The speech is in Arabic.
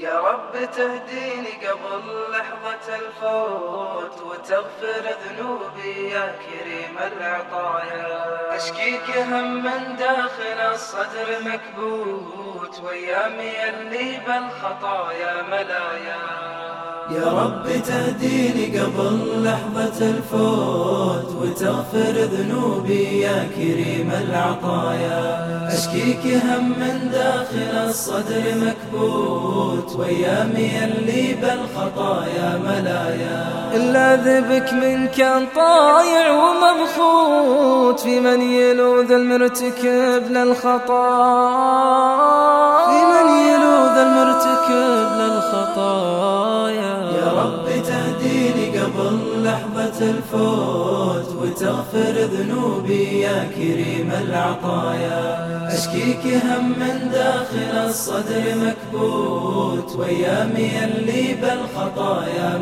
يا رب تهديني قبل لحظة الفوت وتغفر ذنوبي يا كريم العطايا. أشكيك هم من داخل الصدر مكبوت وأيامي اللي بالخطايا ملايا. يا رب تهديني قبل لحظة الفوت وتغفر ذنوبي يا كريم العطايا. أشكيك هم من داخل الصدر مكبوت وأيامي اللي بالخطايا ملايا. إلا ذبك من كان طايع ومبخوت في من يلوذ المرتكب للخطايا لحظة الفوت وتغفر ذنوبي يا كريم العطايا. أشكيك هم من داخل الصدر مكبوت وأيامي اللي بالخطايا.